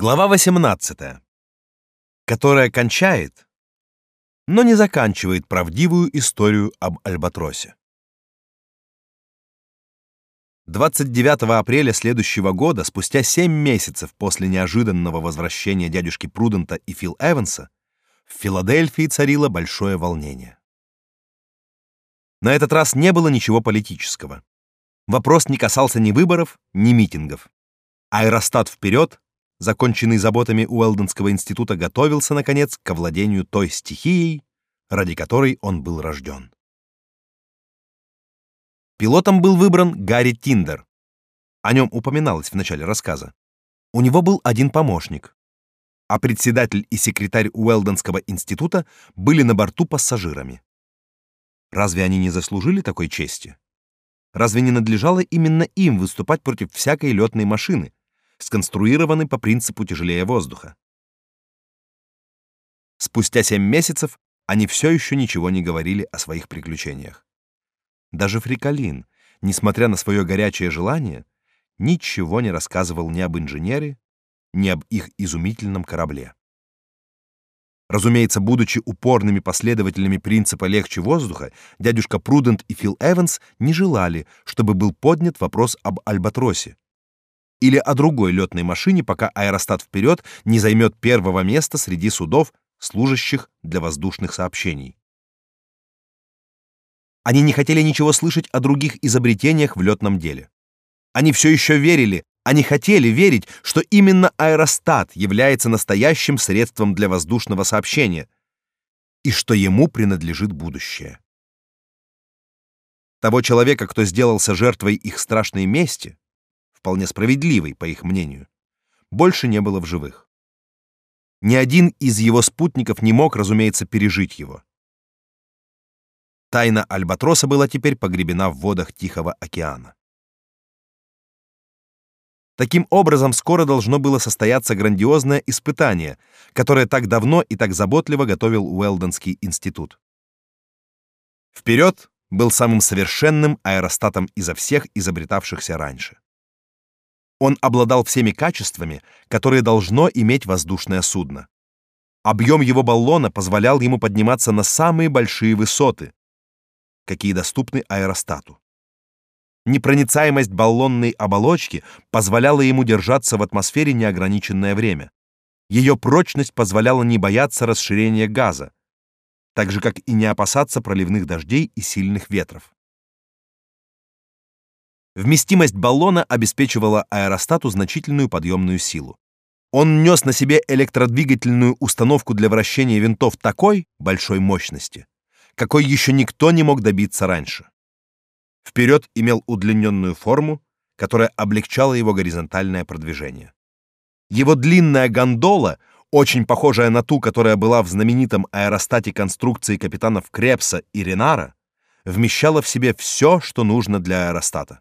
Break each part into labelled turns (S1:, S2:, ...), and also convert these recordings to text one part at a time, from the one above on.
S1: Глава 18. Которая кончает, но не заканчивает правдивую историю об Альбатросе. 29 апреля следующего года, спустя 7 месяцев после неожиданного возвращения дядюшки Прудента и Фил Эванса, в Филадельфии царило большое волнение. На этот раз не было ничего политического. Вопрос не касался ни выборов, ни митингов. Аэростат вперед законченный заботами Уэлденского института, готовился наконец к овладению той стихией, ради которой он был рожден. Пилотом был выбран Гарри Тиндер. О нем упоминалось в начале рассказа. У него был один помощник, а председатель и секретарь Уэлденского института были на борту пассажирами. Разве они не заслужили такой чести? Разве не надлежало именно им выступать против всякой летной машины, сконструированы по принципу тяжелее воздуха. Спустя семь месяцев они все еще ничего не говорили о своих приключениях. Даже Фрикалин, несмотря на свое горячее желание, ничего не рассказывал ни об инженере, ни об их изумительном корабле. Разумеется, будучи упорными последователями принципа легче воздуха, дядюшка Прудент и Фил Эванс не желали, чтобы был поднят вопрос об Альбатросе, или о другой летной машине, пока аэростат вперед не займет первого места среди судов, служащих для воздушных сообщений. Они не хотели ничего слышать о других изобретениях в летном деле. Они все еще верили, они хотели верить, что именно аэростат является настоящим средством для воздушного сообщения и что ему принадлежит будущее. Того человека, кто сделался жертвой их страшной мести, вполне справедливый, по их мнению, больше не было в живых. Ни один из его спутников не мог, разумеется, пережить его. Тайна Альбатроса была теперь погребена в водах Тихого океана. Таким образом, скоро должно было состояться грандиозное испытание, которое так давно и так заботливо готовил Уэлденский институт. Вперед был самым совершенным аэростатом изо всех изобретавшихся раньше. Он обладал всеми качествами, которые должно иметь воздушное судно. Объем его баллона позволял ему подниматься на самые большие высоты, какие доступны аэростату. Непроницаемость баллонной оболочки позволяла ему держаться в атмосфере неограниченное время. Ее прочность позволяла не бояться расширения газа, так же как и не опасаться проливных дождей и сильных ветров. Вместимость баллона обеспечивала аэростату значительную подъемную силу. Он нес на себе электродвигательную установку для вращения винтов такой большой мощности, какой еще никто не мог добиться раньше. Вперед имел удлиненную форму, которая облегчала его горизонтальное продвижение. Его длинная гондола, очень похожая на ту, которая была в знаменитом аэростате конструкции капитанов Крепса и Ренара, вмещала в себе все, что нужно для аэростата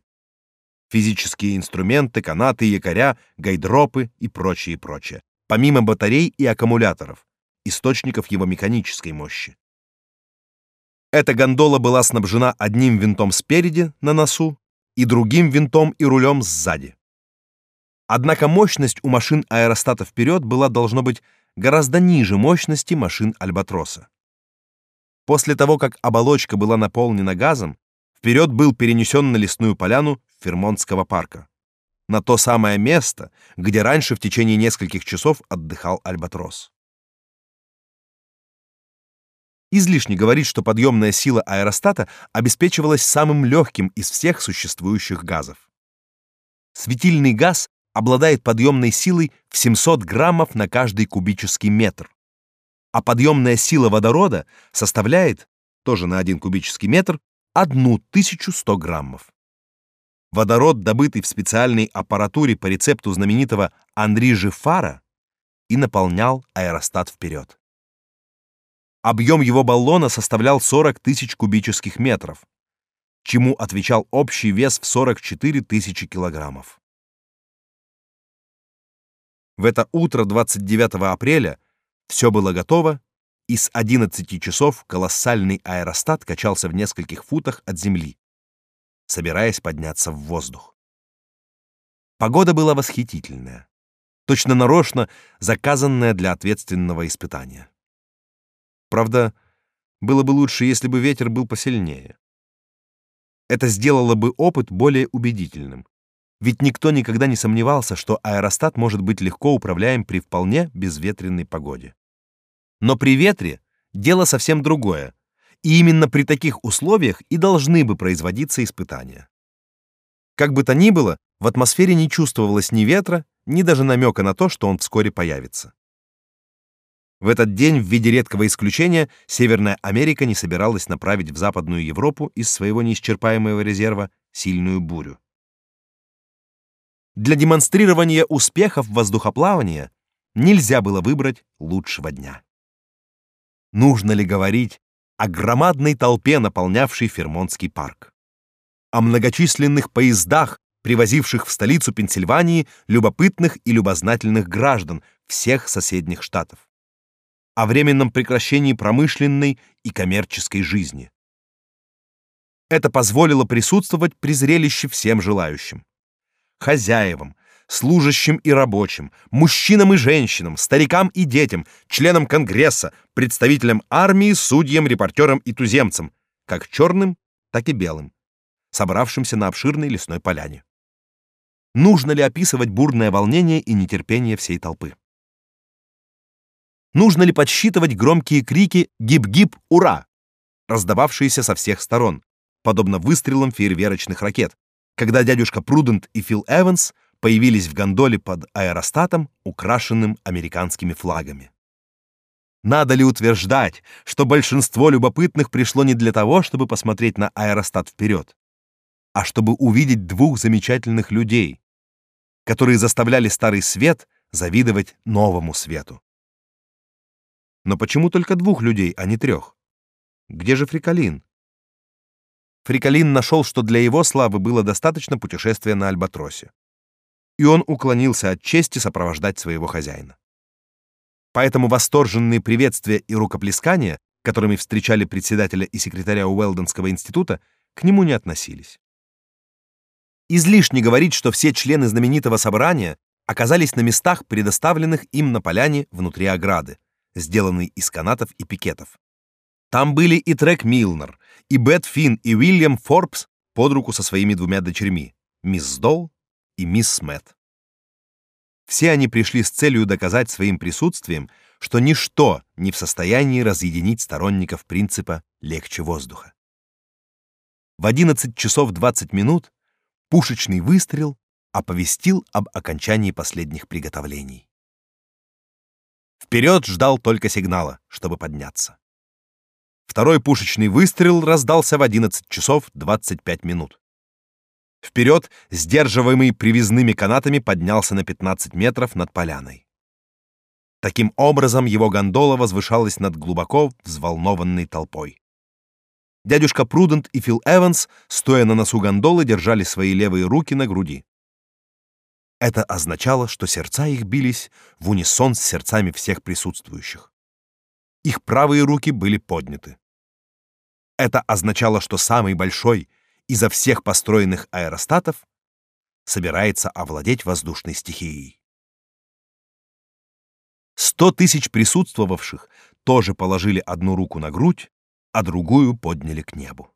S1: физические инструменты, канаты, якоря, гайдропы и прочее, прочее. Помимо батарей и аккумуляторов, источников его механической мощи. Эта гондола была снабжена одним винтом спереди на носу и другим винтом и рулем сзади. Однако мощность у машин аэростата вперед была должно быть гораздо ниже мощности машин Альбатроса. После того, как оболочка была наполнена газом, вперед был перенесен на лесную поляну Фермонтского парка, на то самое место, где раньше в течение нескольких часов отдыхал альбатрос. Излишне говорить, что подъемная сила аэростата обеспечивалась самым легким из всех существующих газов. Светильный газ обладает подъемной силой в 700 граммов на каждый кубический метр, а подъемная сила водорода составляет, тоже на 1 кубический метр, 1100 граммов. Водород, добытый в специальной аппаратуре по рецепту знаменитого Анри Жифара, и наполнял аэростат вперед. Объем его баллона составлял 40 тысяч кубических метров, чему отвечал общий вес в 44 тысячи килограммов. В это утро 29 апреля все было готово, и с 11 часов колоссальный аэростат качался в нескольких футах от земли, собираясь подняться в воздух. Погода была восхитительная. точно нарочно заказанное для ответственного испытания. Правда, было бы лучше, если бы ветер был посильнее. Это сделало бы опыт более убедительным. Ведь никто никогда не сомневался, что аэростат может быть легко управляем при вполне безветренной погоде. Но при ветре дело совсем другое, и именно при таких условиях и должны бы производиться испытания. Как бы то ни было, в атмосфере не чувствовалось ни ветра, ни даже намека на то, что он вскоре появится. В этот день, в виде редкого исключения, Северная Америка не собиралась направить в Западную Европу из своего неисчерпаемого резерва сильную бурю. Для демонстрирования успехов воздухоплавания нельзя было выбрать лучшего дня. Нужно ли говорить о громадной толпе, наполнявшей Фермонтский парк? О многочисленных поездах, привозивших в столицу Пенсильвании любопытных и любознательных граждан всех соседних штатов? О временном прекращении промышленной и коммерческой жизни? Это позволило присутствовать при зрелище всем желающим хозяевам, служащим и рабочим, мужчинам и женщинам, старикам и детям, членам Конгресса, представителям армии, судьям, репортерам и туземцам, как черным, так и белым, собравшимся на обширной лесной поляне. Нужно ли описывать бурное волнение и нетерпение всей толпы? Нужно ли подсчитывать громкие крики «Гиб-гиб! Ура!», раздававшиеся со всех сторон, подобно выстрелам фейерверочных ракет, когда дядюшка Прудент и Фил Эванс появились в гондоле под аэростатом, украшенным американскими флагами. Надо ли утверждать, что большинство любопытных пришло не для того, чтобы посмотреть на аэростат вперед, а чтобы увидеть двух замечательных людей, которые заставляли старый свет завидовать новому свету? Но почему только двух людей, а не трех? Где же Фрикалин? Фрикалин нашел, что для его славы было достаточно путешествия на альбатросе. И он уклонился от чести сопровождать своего хозяина. Поэтому восторженные приветствия и рукоплескания, которыми встречали председателя и секретаря Уэлденского института, к нему не относились. Излишне говорить, что все члены знаменитого собрания оказались на местах, предоставленных им на поляне внутри ограды, сделанной из канатов и пикетов. Там были и Трек Милнер, и Бет Финн, и Уильям Форбс под руку со своими двумя дочерьми, мисс Доу и мисс Смет. Все они пришли с целью доказать своим присутствием, что ничто не в состоянии разъединить сторонников принципа легче воздуха. В 11 часов 20 минут пушечный выстрел оповестил об окончании последних приготовлений. Вперед ждал только сигнала, чтобы подняться. Второй пушечный выстрел раздался в 11 часов 25 минут. Вперед, сдерживаемый привязными канатами, поднялся на 15 метров над поляной. Таким образом, его гондола возвышалась над глубоко взволнованной толпой. Дядюшка Прудент и Фил Эванс, стоя на носу гондолы, держали свои левые руки на груди. Это означало, что сердца их бились в унисон с сердцами всех присутствующих их правые руки были подняты. Это означало, что самый большой изо всех построенных аэростатов собирается овладеть воздушной стихией. Сто тысяч присутствовавших тоже положили одну руку на грудь, а другую подняли к небу.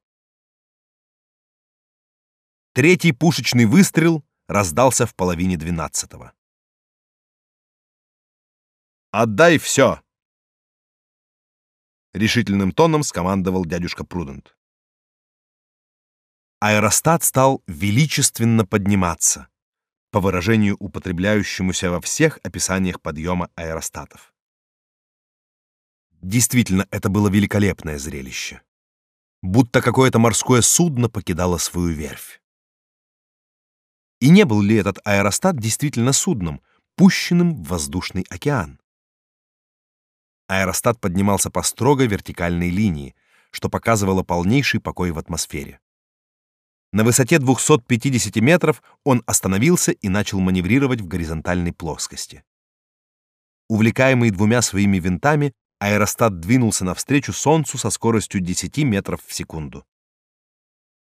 S1: Третий пушечный выстрел раздался в половине двенадцатого. «Отдай все!» решительным тоном скомандовал дядюшка Прудент. Аэростат стал величественно подниматься, по выражению употребляющемуся во всех описаниях подъема аэростатов. Действительно, это было великолепное зрелище. Будто какое-то морское судно покидало свою верфь. И не был ли этот аэростат действительно судном, пущенным в воздушный океан? Аэростат поднимался по строго вертикальной линии, что показывало полнейший покой в атмосфере. На высоте 250 метров он остановился и начал маневрировать в горизонтальной плоскости. Увлекаемый двумя своими винтами, аэростат двинулся навстречу Солнцу со скоростью 10 метров в секунду.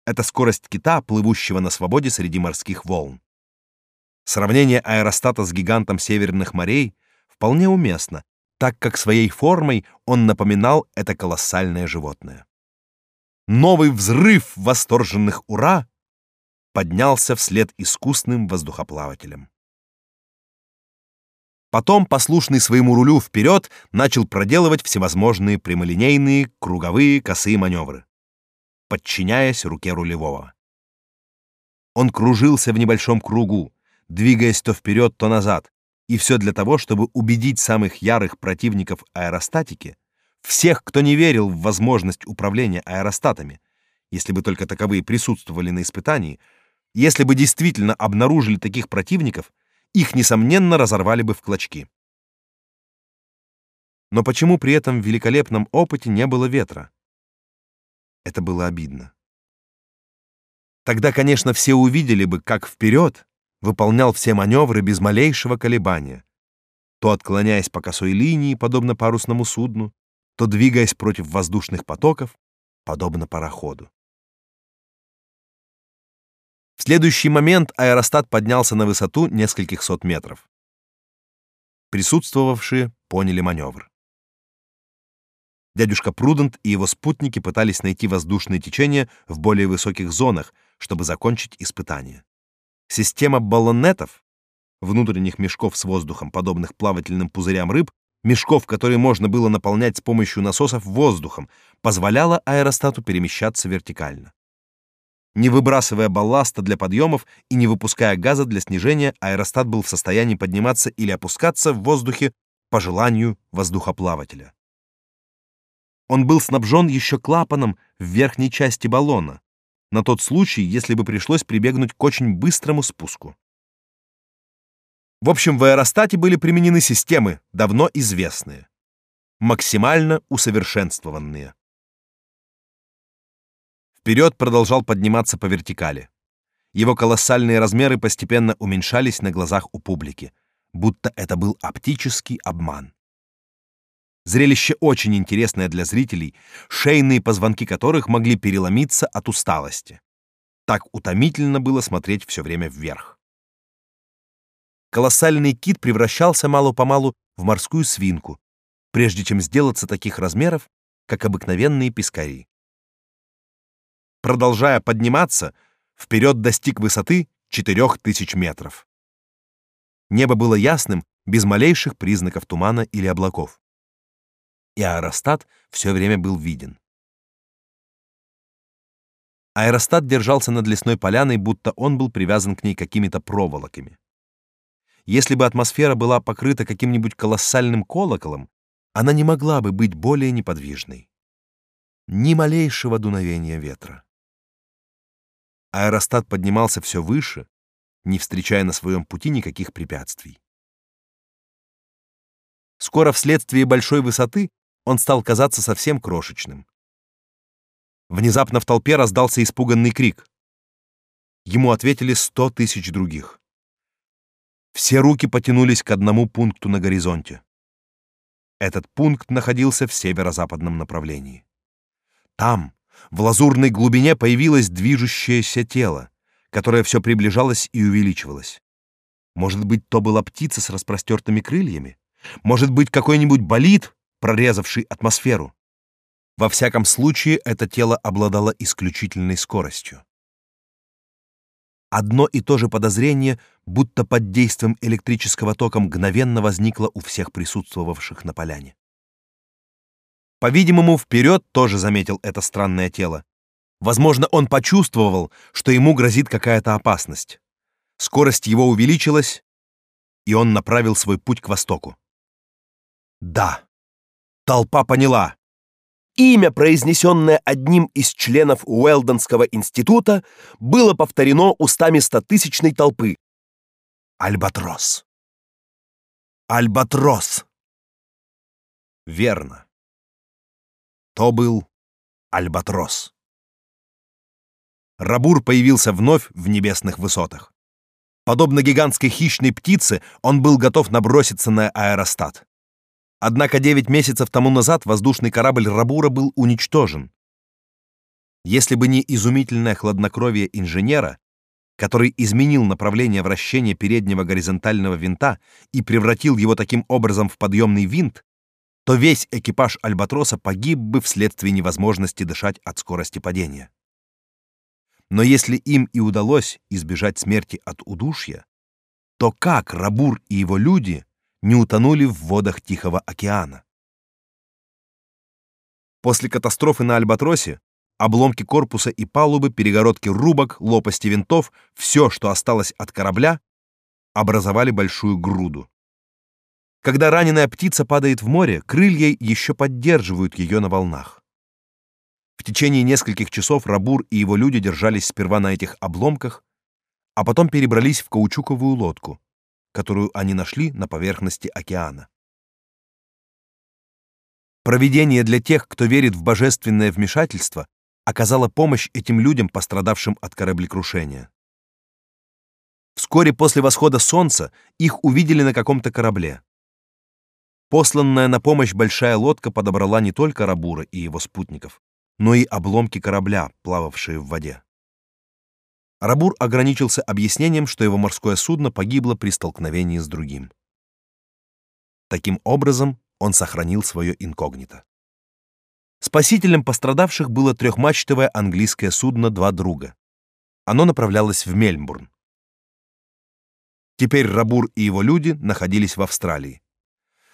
S1: Это скорость кита, плывущего на свободе среди морских волн. Сравнение аэростата с гигантом северных морей вполне уместно, так как своей формой он напоминал это колоссальное животное. Новый взрыв восторженных «Ура!» поднялся вслед искусным воздухоплавателям. Потом, послушный своему рулю вперед, начал проделывать всевозможные прямолинейные, круговые, косые маневры, подчиняясь руке рулевого. Он кружился в небольшом кругу, двигаясь то вперед, то назад, и все для того, чтобы убедить самых ярых противников аэростатики, всех, кто не верил в возможность управления аэростатами, если бы только таковые присутствовали на испытании, если бы действительно обнаружили таких противников, их, несомненно, разорвали бы в клочки. Но почему при этом великолепном опыте не было ветра? Это было обидно. Тогда, конечно, все увидели бы, как вперед выполнял все маневры без малейшего колебания, то отклоняясь по косой линии, подобно парусному судну, то двигаясь против воздушных потоков, подобно пароходу. В следующий момент аэростат поднялся на высоту нескольких сот метров. Присутствовавшие поняли маневр. Дядюшка Прудент и его спутники пытались найти воздушные течения в более высоких зонах, чтобы закончить испытание. Система баллонетов, внутренних мешков с воздухом, подобных плавательным пузырям рыб, мешков, которые можно было наполнять с помощью насосов воздухом, позволяла аэростату перемещаться вертикально. Не выбрасывая балласта для подъемов и не выпуская газа для снижения, аэростат был в состоянии подниматься или опускаться в воздухе по желанию воздухоплавателя. Он был снабжен еще клапаном в верхней части баллона, на тот случай, если бы пришлось прибегнуть к очень быстрому спуску. В общем, в аэростате были применены системы, давно известные, максимально усовершенствованные. Вперед продолжал подниматься по вертикали. Его колоссальные размеры постепенно уменьшались на глазах у публики, будто это был оптический обман. Зрелище очень интересное для зрителей, шейные позвонки которых могли переломиться от усталости. Так утомительно было смотреть все время вверх. Колоссальный кит превращался мало-помалу в морскую свинку, прежде чем сделаться таких размеров, как обыкновенные пескари. Продолжая подниматься, вперед достиг высоты 4000 метров. Небо было ясным, без малейших признаков тумана или облаков. И аэростат все время был виден. Аэростат держался над лесной поляной, будто он был привязан к ней какими-то проволоками. Если бы атмосфера была покрыта каким-нибудь колоссальным колоколом, она не могла бы быть более неподвижной. Ни малейшего дуновения ветра. Аэростат поднимался все выше, не встречая на своем пути никаких препятствий. Скоро вследствие большой высоты он стал казаться совсем крошечным. Внезапно в толпе раздался испуганный крик. Ему ответили сто тысяч других. Все руки потянулись к одному пункту на горизонте. Этот пункт находился в северо-западном направлении. Там, в лазурной глубине появилось движущееся тело, которое все приближалось и увеличивалось. Может быть, то была птица с распростертыми крыльями? Может быть, какой-нибудь болид, прорезавший атмосферу? Во всяком случае, это тело обладало исключительной скоростью. Одно и то же подозрение, будто под действием электрического тока мгновенно возникло у всех присутствовавших на поляне. По-видимому, вперед тоже заметил это странное тело. Возможно, он почувствовал, что ему грозит какая-то опасность. Скорость его увеличилась, и он направил свой путь к востоку. Да, толпа поняла. Имя, произнесенное одним из членов Уэлдонского института, было повторено устами стотысячной толпы. Альбатрос. Альбатрос. Верно. То был альбатрос. Рабур появился вновь в небесных высотах. Подобно гигантской хищной птице, он был готов наброситься на аэростат. Однако девять месяцев тому назад воздушный корабль Рабура был уничтожен. Если бы не изумительное хладнокровие инженера, который изменил направление вращения переднего горизонтального винта и превратил его таким образом в подъемный винт, то весь экипаж Альбатроса погиб бы вследствие невозможности дышать от скорости падения. Но если им и удалось избежать смерти от удушья, то как Рабур и его люди не утонули в водах Тихого океана? После катастрофы на Альбатросе обломки корпуса и палубы, перегородки рубок, лопасти винтов, все, что осталось от корабля, образовали большую груду. Когда раненая птица падает в море, крылья еще поддерживают ее на волнах. В течение нескольких часов Рабур и его люди держались сперва на этих обломках, а потом перебрались в каучуковую лодку, которую они нашли на поверхности океана. Провидение для тех, кто верит в божественное вмешательство, оказало помощь этим людям, пострадавшим от кораблекрушения. Вскоре после восхода солнца их увидели на каком-то корабле. Посланная на помощь большая лодка подобрала не только Рабура и его спутников, но и обломки корабля, плававшие в воде. Рабур ограничился объяснением, что его морское судно погибло при столкновении с другим. Таким образом, он сохранил свое инкогнито. Спасителем пострадавших было трехмачтовое английское судно «Два друга». Оно направлялось в Мельбурн. Теперь Рабур и его люди находились в Австралии.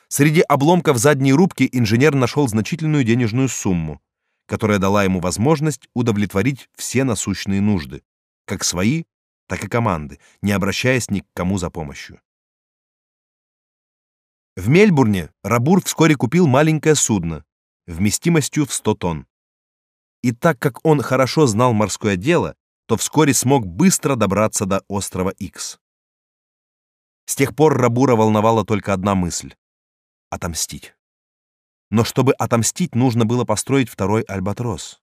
S1: Среди обломков задней рубки инженер нашел значительную денежную сумму, которая дала ему возможность удовлетворить все насущные нужды, как свои, так и команды, не обращаясь ни к кому за помощью. В Мельбурне Рабур вскоре купил маленькое судно вместимостью в 100 тонн. И так как он хорошо знал морское дело, то вскоре смог быстро добраться до острова Икс. С тех пор Рабура волновала только одна мысль отомстить. Но чтобы отомстить, нужно было построить второй альбатрос.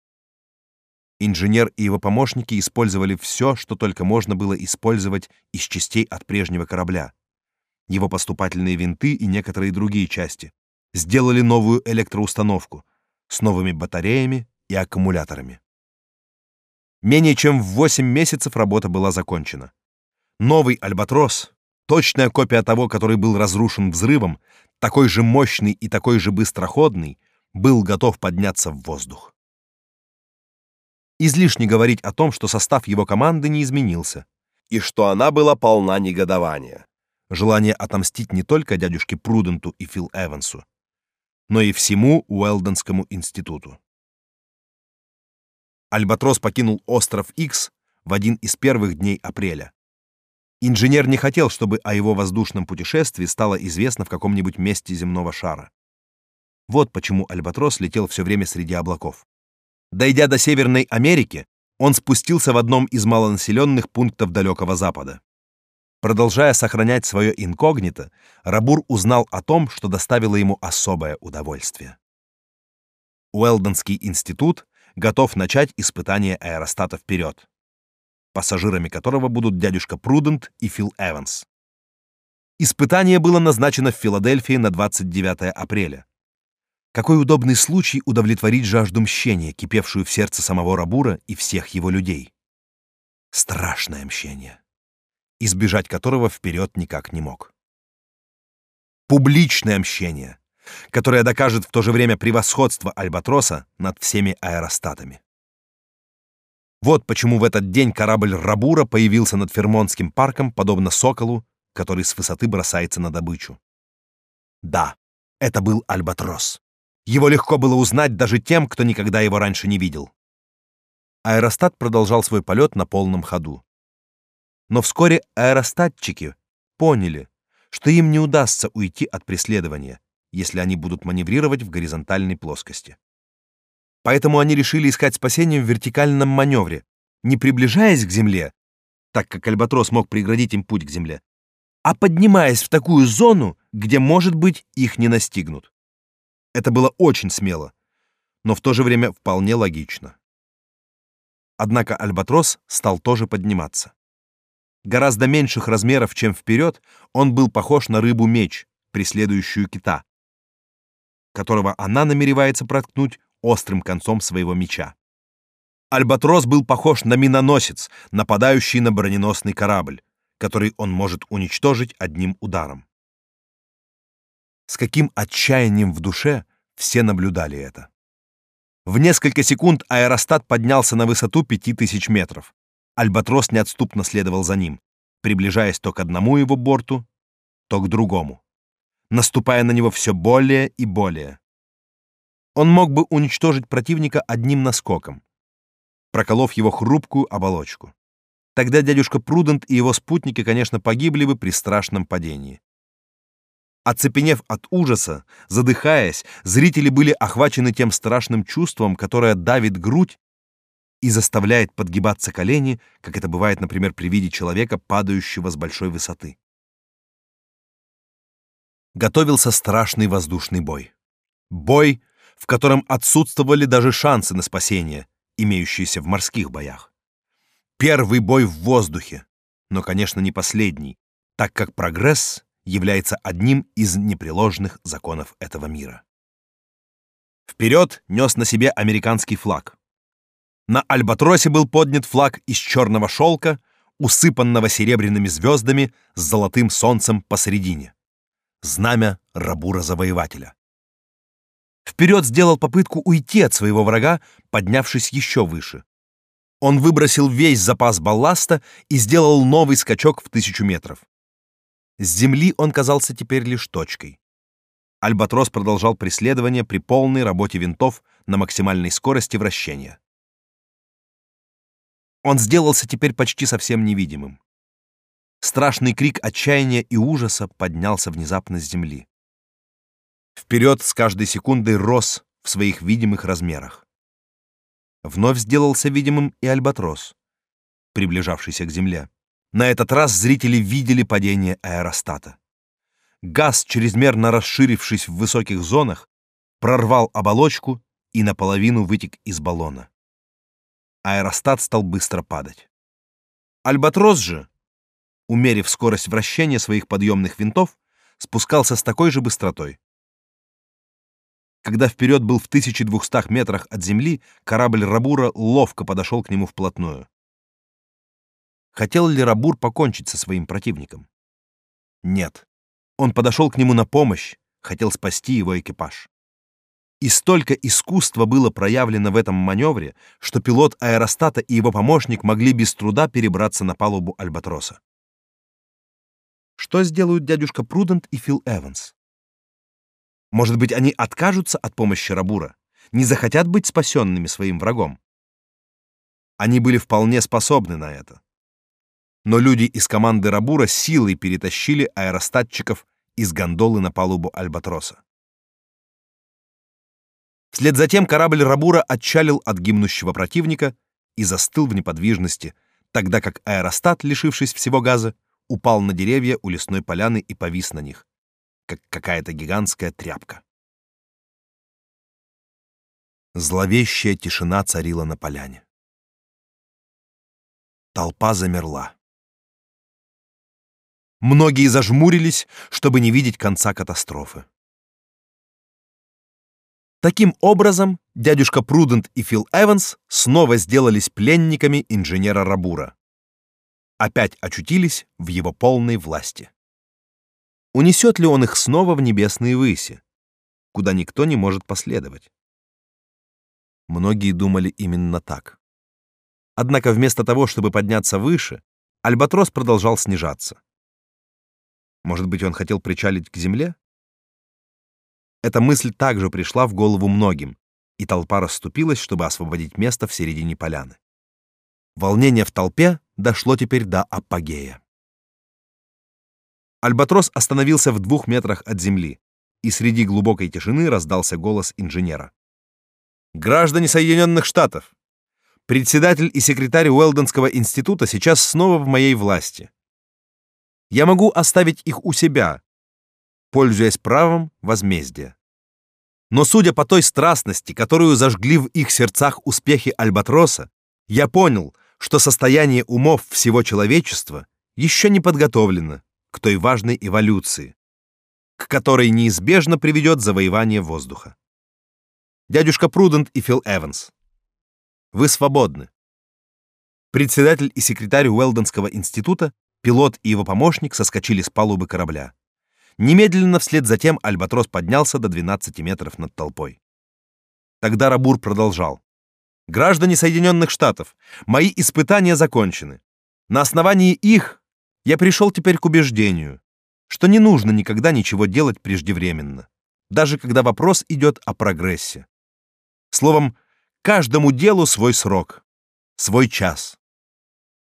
S1: Инженер и его помощники использовали все, что только можно было использовать из частей от прежнего корабля. Его поступательные винты и некоторые другие части. Сделали новую электроустановку с новыми батареями и аккумуляторами. Менее чем в 8 месяцев работа была закончена. Новый альбатрос, точная копия того, который был разрушен взрывом, такой же мощный и такой же быстроходный, был готов подняться в воздух. Излишне говорить о том, что состав его команды не изменился, и что она была полна негодования. Желание отомстить не только дядюшке Пруденту и Фил Эвансу, но и всему Уэлдонскому институту. Альбатрос покинул остров Икс в один из первых дней апреля. Инженер не хотел, чтобы о его воздушном путешествии стало известно в каком-нибудь месте земного шара. Вот почему Альбатрос летел все время среди облаков. Дойдя до Северной Америки, он спустился в одном из малонаселенных пунктов далекого запада. Продолжая сохранять свое инкогнито, Рабур узнал о том, что доставило ему особое удовольствие. Уэлдонский институт готов начать испытание аэростата вперед пассажирами которого будут дядюшка Прудент и Фил Эванс. Испытание было назначено в Филадельфии на 29 апреля. Какой удобный случай удовлетворить жажду мщения, кипевшую в сердце самого Рабура и всех его людей. Страшное мщение, избежать которого вперед никак не мог. Публичное мщение, которое докажет в то же время превосходство Альбатроса над всеми аэростатами. Вот почему в этот день корабль Рабура появился над Фермонским парком, подобно соколу, который с высоты бросается на добычу. Да, это был альбатрос. Его легко было узнать даже тем, кто никогда его раньше не видел. Аэростат продолжал свой полет на полном ходу. Но вскоре аэростатчики поняли, что им не удастся уйти от преследования, если они будут маневрировать в горизонтальной плоскости. Поэтому они решили искать спасение в вертикальном маневре, не приближаясь к земле, так как альбатрос мог преградить им путь к земле, а поднимаясь в такую зону, где, может быть, их не настигнут. Это было очень смело, но в то же время вполне логично. Однако альбатрос стал тоже подниматься. Гораздо меньших размеров, чем вперед, он был похож на рыбу-меч, преследующую кита, которого она намеревается проткнуть острым концом своего меча. Альбатрос был похож на миноносец, нападающий на броненосный корабль, который он может уничтожить одним ударом. С каким отчаянием в душе все наблюдали это. В несколько секунд аэростат поднялся на высоту 5000 метров. Альбатрос неотступно следовал за ним, приближаясь то к одному его борту, то к другому, наступая на него все более и более. Он мог бы уничтожить противника одним наскоком, проколов его хрупкую оболочку. Тогда дядюшка Прудент и его спутники, конечно, погибли бы при страшном падении. Оцепенев от ужаса, задыхаясь, зрители были охвачены тем страшным чувством, которое давит грудь и заставляет подгибаться колени, как это бывает, например, при виде человека, падающего с большой высоты. Готовился страшный воздушный бой. Бой, в котором отсутствовали даже шансы на спасение, имеющиеся в морских боях. Первый бой в воздухе, но, конечно, не последний, так как прогресс является одним из непреложных законов этого мира. Вперед нес на себе американский флаг. На альбатросе был поднят флаг из черного шелка, усыпанного серебряными звездами с золотым солнцем посередине. Знамя Рабура-завоевателя. Вперед сделал попытку уйти от своего врага, поднявшись еще выше. Он выбросил весь запас балласта и сделал новый скачок в тысячу метров. С земли он казался теперь лишь точкой. Альбатрос продолжал преследование при полной работе винтов на максимальной скорости вращения. Он сделался теперь почти совсем невидимым. Страшный крик отчаяния и ужаса поднялся внезапно с земли. Вперед с каждой секундой рос в своих видимых размерах. Вновь сделался видимым и альбатрос, приближавшийся к земле. На этот раз зрители видели падение аэростата. Газ, чрезмерно расширившись в высоких зонах, прорвал оболочку и наполовину вытек из баллона. Аэростат стал быстро падать. Альбатрос же, умерив скорость вращения своих подъемных винтов, спускался с такой же быстротой. Когда вперед был в 1200 метрах от земли, корабль Рабура ловко подошел к нему вплотную. Хотел ли Рабур покончить со своим противником? Нет. Он подошел к нему на помощь, хотел спасти его экипаж. И столько искусства было проявлено в этом маневре, что пилот аэростата и его помощник могли без труда перебраться на палубу Альбатроса. Что сделают дядюшка Прудент и Фил Эванс? Может быть, они откажутся от помощи Рабура, не захотят быть спасенными своим врагом? Они были вполне способны на это но люди из команды Рабура силой перетащили аэростатчиков из гондолы на палубу Альбатроса. Вслед за тем корабль Рабура отчалил от гибнущего противника и застыл в неподвижности, тогда как аэростат, лишившись всего газа, упал на деревья у лесной поляны и повис на них, как какая-то гигантская тряпка. Зловещая тишина царила на поляне. Толпа замерла. Многие зажмурились, чтобы не видеть конца катастрофы. Таким образом, дядюшка Прудент и Фил Эванс снова сделались пленниками инженера Рабура. Опять очутились в его полной власти. Унесет ли он их снова в небесные выси, куда никто не может последовать? Многие думали именно так. Однако вместо того, чтобы подняться выше, Альбатрос продолжал снижаться. Может быть, он хотел причалить к земле? Эта мысль также пришла в голову многим, и толпа расступилась, чтобы освободить место в середине поляны. Волнение в толпе дошло теперь до апогея. Альбатрос остановился в двух метрах от земли, и среди глубокой тишины раздался голос инженера. «Граждане Соединенных Штатов! Председатель и секретарь Уэлдонского института сейчас снова в моей власти я могу оставить их у себя, пользуясь правом возмездия. Но судя по той страстности, которую зажгли в их сердцах успехи Альбатроса, я понял, что состояние умов всего человечества еще не подготовлено к той важной эволюции, к которой неизбежно приведет завоевание воздуха. Дядюшка Прудент и Фил Эванс. Вы свободны. Председатель и секретарь Уэлдонского института, пилот и его помощник соскочили с палубы корабля. Немедленно вслед за тем Альбатрос поднялся до 12 метров над толпой. Тогда Рабур продолжал. «Граждане Соединенных Штатов, мои испытания закончены. На основании их я пришел теперь к убеждению, что не нужно никогда ничего делать преждевременно, даже когда вопрос идет о прогрессе. Словом, каждому делу свой срок, свой час.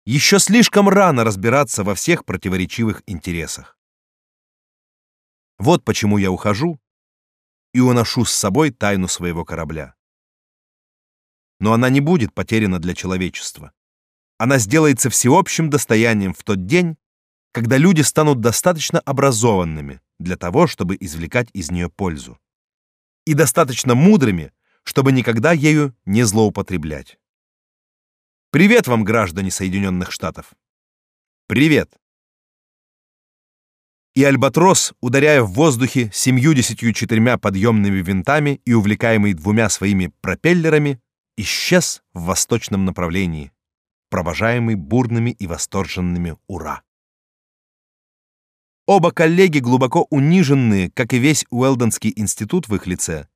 S1: Еще слишком рано разбираться во всех противоречивых интересах. Вот почему я ухожу и уношу с собой тайну своего корабля. Но она не будет потеряна для человечества. Она сделается всеобщим достоянием в тот день, когда люди станут достаточно образованными для того, чтобы извлекать из нее пользу, и достаточно мудрыми, чтобы никогда ею не злоупотреблять. Привет вам, граждане Соединенных Штатов. Привет. И альбатрос, ударяя в воздухе семью-десятью четырьмя подъемными винтами и увлекаемый двумя своими пропеллерами, исчез в восточном направлении, провожаемый бурными и восторженными ура. Оба коллеги, глубоко униженные, как и весь Уэлдонский институт в их лице,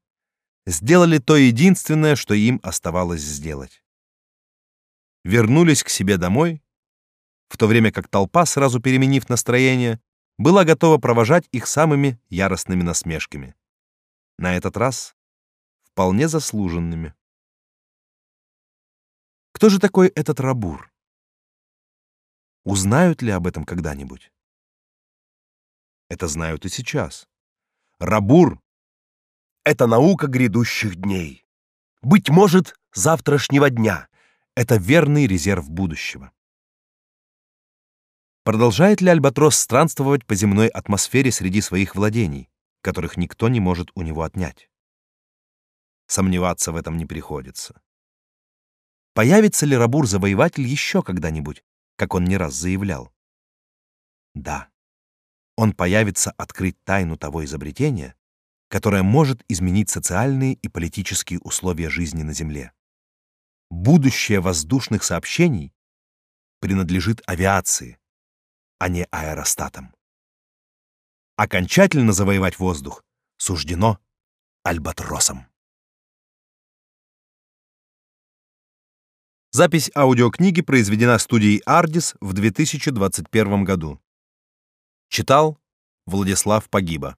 S1: сделали то единственное, что им оставалось сделать. Вернулись к себе домой, в то время как толпа, сразу переменив настроение, была готова провожать их самыми яростными насмешками. На этот раз вполне заслуженными. Кто же такой этот Рабур? Узнают ли об этом когда-нибудь? Это знают и сейчас. Рабур — это наука грядущих дней. Быть может, завтрашнего дня. Это верный резерв будущего. Продолжает ли альбатрос странствовать по земной атмосфере среди своих владений, которых никто не может у него отнять? Сомневаться в этом не приходится. Появится ли Рабур-завоеватель еще когда-нибудь, как он не раз заявлял? Да. Он появится открыть тайну того изобретения, которое может изменить социальные и политические условия жизни на Земле. Будущее воздушных сообщений принадлежит авиации, а не аэростатам. Окончательно завоевать воздух суждено альбатросам. Запись аудиокниги произведена студией Ardis в 2021 году. Читал Владислав Погиба.